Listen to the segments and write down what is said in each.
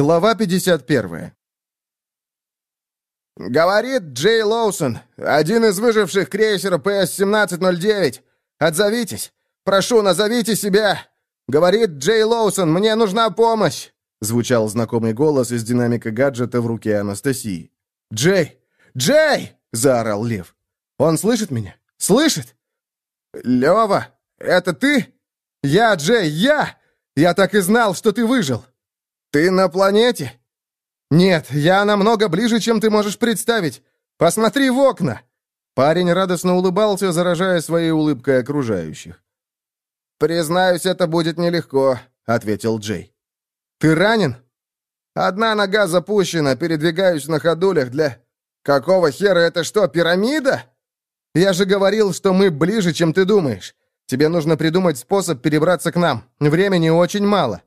Глава 51. «Говорит Джей Лоусон, один из выживших крейсера ПС-1709. Отзовитесь. Прошу, назовите себя. Говорит Джей Лоусон, мне нужна помощь!» Звучал знакомый голос из динамика гаджета в руке Анастасии. «Джей! Джей!» — заорал Лев. «Он слышит меня? Слышит?» «Лева, это ты?» «Я, Джей, я! Я так и знал, что ты выжил!» «Ты на планете?» «Нет, я намного ближе, чем ты можешь представить. Посмотри в окна!» Парень радостно улыбался, заражая своей улыбкой окружающих. «Признаюсь, это будет нелегко», — ответил Джей. «Ты ранен?» «Одна нога запущена, передвигаюсь на ходулях для...» «Какого хера, это что, пирамида?» «Я же говорил, что мы ближе, чем ты думаешь. Тебе нужно придумать способ перебраться к нам. Времени очень мало».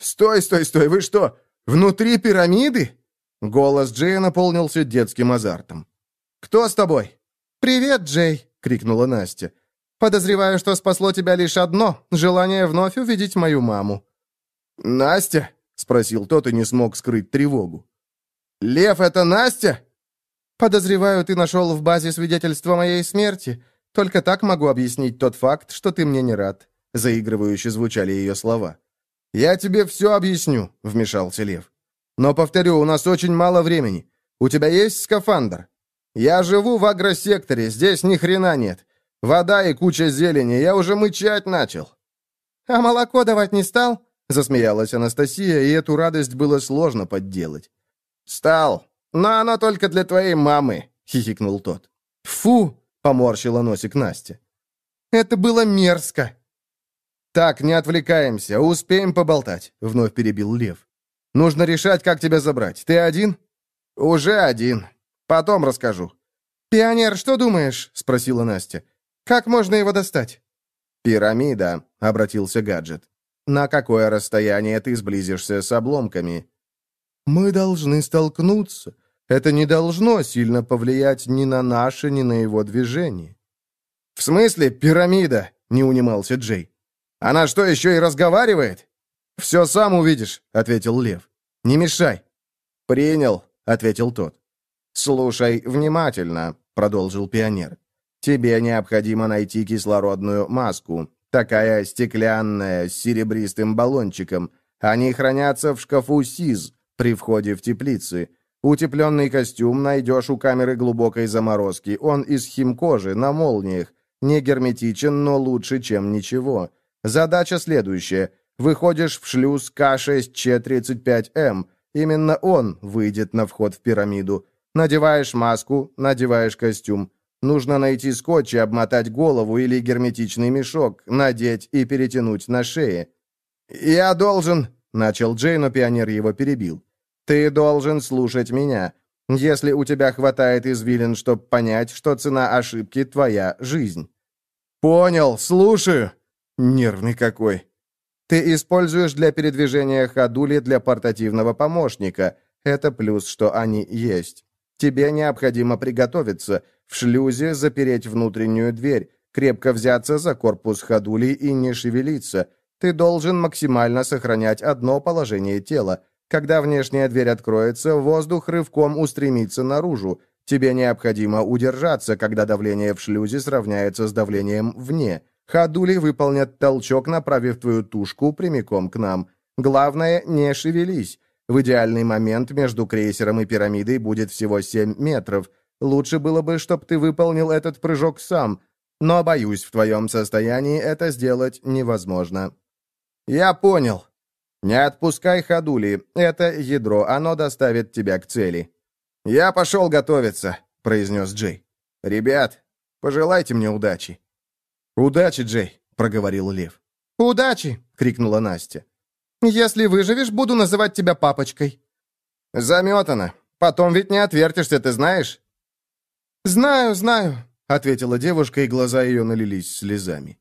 «Стой, стой, стой, вы что, внутри пирамиды?» Голос Джея наполнился детским азартом. «Кто с тобой?» «Привет, Джей!» — крикнула Настя. «Подозреваю, что спасло тебя лишь одно — желание вновь увидеть мою маму». «Настя?» — спросил тот и не смог скрыть тревогу. «Лев, это Настя?» «Подозреваю, ты нашел в базе свидетельство моей смерти. Только так могу объяснить тот факт, что ты мне не рад», — заигрывающе звучали ее слова. «Я тебе все объясню», — вмешался Лев. «Но, повторю, у нас очень мало времени. У тебя есть скафандр? Я живу в агросекторе, здесь ни хрена нет. Вода и куча зелени, я уже мычать начал». «А молоко давать не стал?» — засмеялась Анастасия, и эту радость было сложно подделать. «Стал, но оно только для твоей мамы», — хихикнул тот. «Фу!» — поморщила носик Настя. «Это было мерзко!» «Так, не отвлекаемся, успеем поболтать», — вновь перебил Лев. «Нужно решать, как тебя забрать. Ты один?» «Уже один. Потом расскажу». «Пионер, что думаешь?» — спросила Настя. «Как можно его достать?» «Пирамида», — обратился гаджет. «На какое расстояние ты сблизишься с обломками?» «Мы должны столкнуться. Это не должно сильно повлиять ни на наше, ни на его движение». «В смысле пирамида?» — не унимался Джей. «Она что, еще и разговаривает?» «Все сам увидишь», — ответил Лев. «Не мешай». «Принял», — ответил тот. «Слушай внимательно», — продолжил пионер. «Тебе необходимо найти кислородную маску. Такая стеклянная, с серебристым баллончиком. Они хранятся в шкафу СИЗ при входе в теплицы. Утепленный костюм найдешь у камеры глубокой заморозки. Он из химкожи, на молниях. Не герметичен, но лучше, чем ничего. Задача следующая. Выходишь в шлюз К6Ч35М. Именно он выйдет на вход в пирамиду. Надеваешь маску, надеваешь костюм. Нужно найти скотч и обмотать голову или герметичный мешок, надеть и перетянуть на шее. «Я должен...» — начал Джей, но пионер его перебил. «Ты должен слушать меня. Если у тебя хватает извилин, чтобы понять, что цена ошибки — твоя жизнь». «Понял, слушаю». Нервный какой. Ты используешь для передвижения ходули для портативного помощника. Это плюс, что они есть. Тебе необходимо приготовиться, в шлюзе запереть внутреннюю дверь, крепко взяться за корпус ходули и не шевелиться. Ты должен максимально сохранять одно положение тела. Когда внешняя дверь откроется, воздух рывком устремится наружу. Тебе необходимо удержаться, когда давление в шлюзе сравняется с давлением вне. Ходули выполнят толчок, направив твою тушку прямиком к нам. Главное, не шевелись. В идеальный момент между крейсером и пирамидой будет всего 7 метров. Лучше было бы, чтобы ты выполнил этот прыжок сам, но, боюсь, в твоем состоянии это сделать невозможно. Я понял. Не отпускай ходули. Это ядро, оно доставит тебя к цели. Я пошел готовиться, произнес Джей. Ребят, пожелайте мне удачи. «Удачи, Джей!» — проговорил Лев. «Удачи!» — крикнула Настя. «Если выживешь, буду называть тебя папочкой». «Заметано. Потом ведь не отвертишься, ты знаешь?» «Знаю, знаю», — ответила девушка, и глаза ее налились слезами.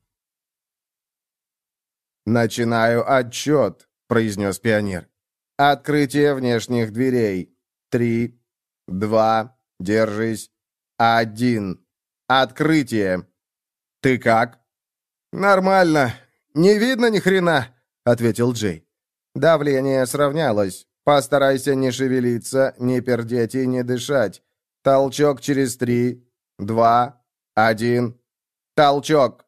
«Начинаю отчет», — произнес пионер. «Открытие внешних дверей. Три, два, держись, один. Открытие!» «Ты как?» «Нормально. Не видно ни хрена», — ответил Джей. «Давление сравнялось. Постарайся не шевелиться, не пердеть и не дышать. Толчок через три, два, один. Толчок!»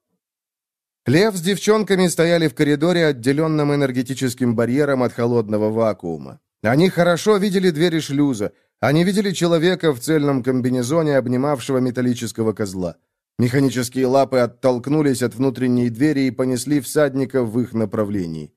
Лев с девчонками стояли в коридоре, отделенном энергетическим барьером от холодного вакуума. Они хорошо видели двери шлюза. Они видели человека в цельном комбинезоне, обнимавшего металлического козла. Механические лапы оттолкнулись от внутренней двери и понесли всадника в их направлении.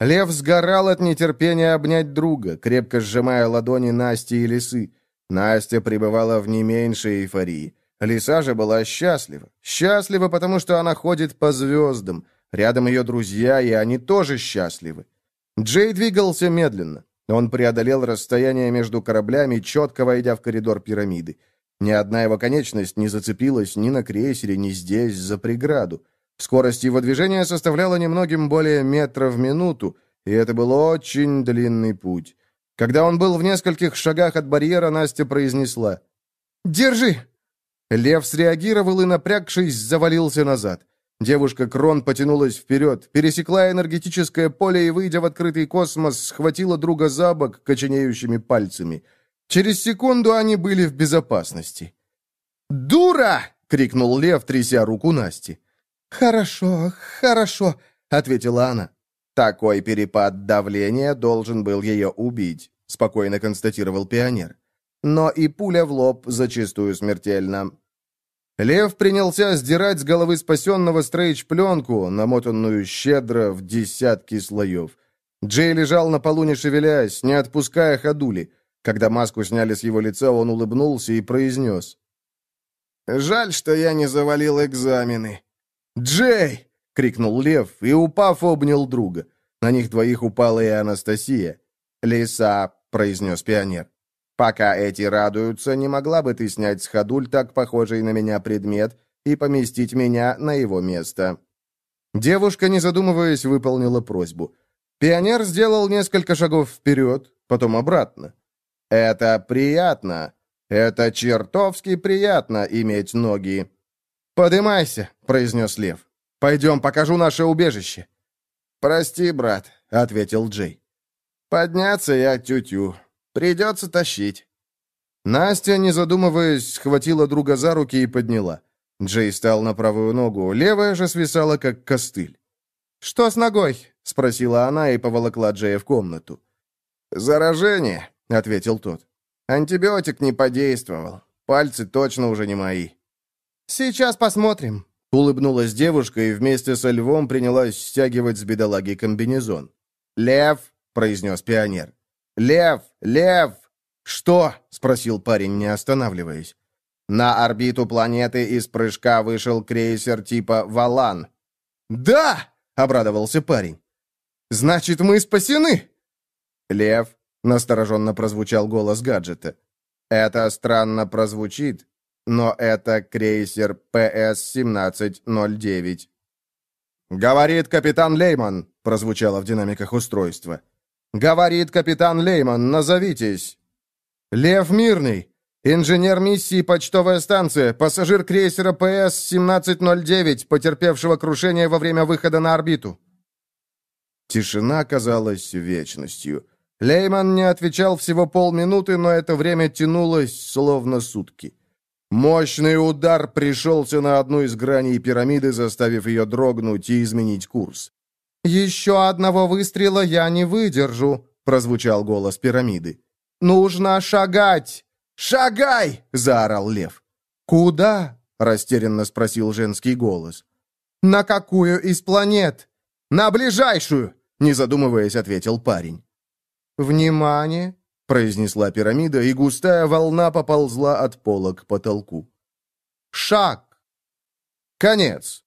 Лев сгорал от нетерпения обнять друга, крепко сжимая ладони Насти и Лисы. Настя пребывала в не меньшей эйфории. Лиса же была счастлива. Счастлива, потому что она ходит по звездам. Рядом ее друзья, и они тоже счастливы. Джей двигался медленно. Он преодолел расстояние между кораблями, четко войдя в коридор пирамиды. Ни одна его конечность не зацепилась ни на крейсере, ни здесь, за преграду. Скорость его движения составляла немногим более метра в минуту, и это был очень длинный путь. Когда он был в нескольких шагах от барьера, Настя произнесла «Держи!» Лев среагировал и, напрягшись, завалился назад. Девушка Крон потянулась вперед, пересекла энергетическое поле и, выйдя в открытый космос, схватила друга за бок коченеющими пальцами. Через секунду они были в безопасности. «Дура!» — крикнул Лев, тряся руку Насти. «Хорошо, хорошо», — ответила она. «Такой перепад давления должен был ее убить», — спокойно констатировал пионер. «Но и пуля в лоб зачастую смертельна. Лев принялся сдирать с головы спасенного Стрейч пленку, намотанную щедро в десятки слоев. Джей лежал на полу, не шевелясь, не отпуская ходули. Когда маску сняли с его лица, он улыбнулся и произнес. «Жаль, что я не завалил экзамены». «Джей!» — крикнул Лев и, упав, обнял друга. На них двоих упала и Анастасия. «Лиса», — произнес пионер. Пока эти радуются, не могла бы ты снять с ходуль так похожий на меня предмет и поместить меня на его место?» Девушка, не задумываясь, выполнила просьбу. Пионер сделал несколько шагов вперед, потом обратно. «Это приятно. Это чертовски приятно иметь ноги». «Подымайся», — произнес Лев. «Пойдем, покажу наше убежище». «Прости, брат», — ответил Джей. «Подняться я тю-тю. Придется тащить». Настя, не задумываясь, схватила друга за руки и подняла. Джей стал на правую ногу, левая же свисала, как костыль. «Что с ногой?» — спросила она и поволокла Джея в комнату. «Заражение», — ответил тот. «Антибиотик не подействовал. Пальцы точно уже не мои». «Сейчас посмотрим», — улыбнулась девушка и вместе со львом принялась стягивать с бедолаги комбинезон. «Лев», — произнес пионер. «Лев! Лев!» «Что?» — спросил парень, не останавливаясь. «На орбиту планеты из прыжка вышел крейсер типа «Валан». «Да!» — обрадовался парень. «Значит, мы спасены!» «Лев!» — настороженно прозвучал голос гаджета. «Это странно прозвучит, но это крейсер ПС-1709». «Говорит капитан Лейман», — прозвучало в динамиках устройства. «Говорит капитан Лейман, назовитесь». «Лев Мирный, инженер миссии «Почтовая станция», пассажир крейсера ПС-1709, потерпевшего крушение во время выхода на орбиту». Тишина казалась вечностью. Лейман не отвечал всего полминуты, но это время тянулось, словно сутки. Мощный удар пришелся на одну из граней пирамиды, заставив ее дрогнуть и изменить курс. «Еще одного выстрела я не выдержу», — прозвучал голос пирамиды. «Нужно шагать!» «Шагай!» — заорал лев. «Куда?» — растерянно спросил женский голос. «На какую из планет?» «На ближайшую!» — не задумываясь, ответил парень. «Внимание!» — произнесла пирамида, и густая волна поползла от пола к потолку. «Шаг!» Конец.